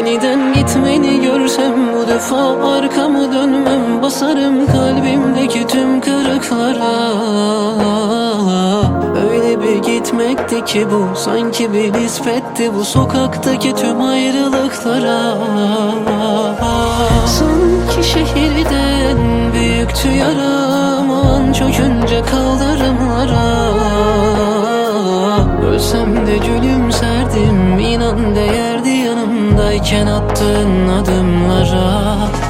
Yeniden gitmeni görsem bu defa arkamı dönmem Basarım kalbimdeki tüm kırıklara. Öyle bir gitmekti ki bu Sanki bir nispetti bu sokaktaki tüm ayrılıklara. Sanki şehirden büyüktü yaram an çökünce kaldırımlara Ölsem de gülümserdim inan değerdi yanımdayken attığın adımlara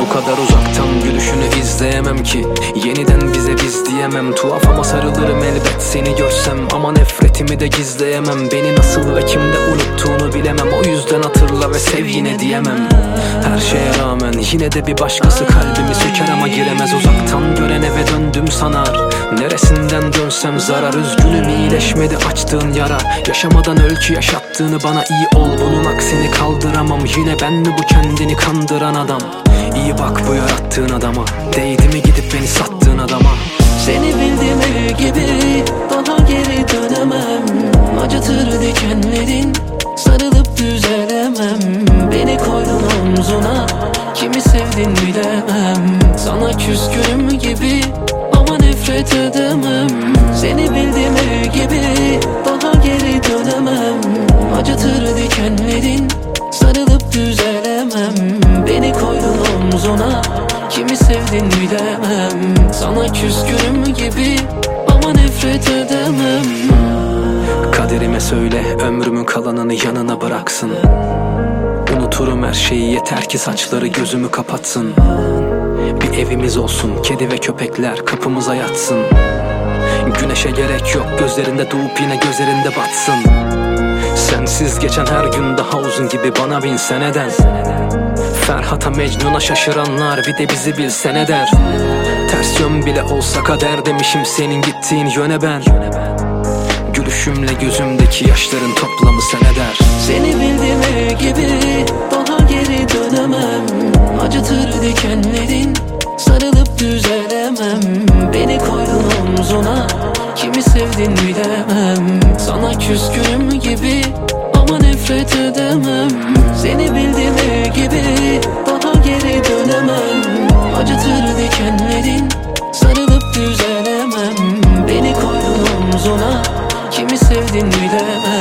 Bu kadar uzaktan gülüşünü izleyemem ki. Yeniden bize biz diyemem. Tuhaf ama sarılırım elbet seni görsem. Ama nefretimi de gizleyemem. Beni nasıl ve kimde unuttuğunu bilemem. O yüzden hatırla ve sev yine diyemem. Her şeye rağmen yine de bir başkası kalbimi söker ama giremez. Uzaktan gören eve döndüm sanar Neresinden dönsem zarar Üzgünüm iyileşmedi açtığın yara. Yaşamadan ölçü yaşattığını bana iyi ol. Bunun aksini kaldıramam. Yine ben mi bu kendini kandıran adam İyi bak bu yarattığın adama. Değdi mi gidip beni sattığın adama? Seni bildim ev gibi Daha geri dönemem. Acıtır dikenlerin Sarılıp düzelemem. Beni koydun omzuna Kimi sevdin bilemem. Sana küskünüm Beni koydun omzuna. Kimi sevdin bilemem Sana küskünüm gibi Ama nefret edemem. Kaderime söyle ömrümün kalanını yanına bıraksın. Unuturum her şeyi yeter ki saçları gözümü kapatsın. Bir evimiz olsun kedi ve köpekler kapımıza yatsın. Güneşe gerek yok gözlerinde doğup yine gözlerinde batsın Sensiz geçen her gün daha uzun gibi bana bin seneden. Ferhat'a Mecnun'a şaşıranlar bir de bizi bilse ne der? Ters yön bile olsa kader demişim senin gittiğin yöne ben. Gülüşümle gözümdeki yaşların toplamı sen eder Seni bildim ev gibi Daha geri dönemem. Acıtır dikenlerin Sarılıp düzelemem. Beni koydun omzuna Kimi sevdin bilemem. Sana küskünüm Beni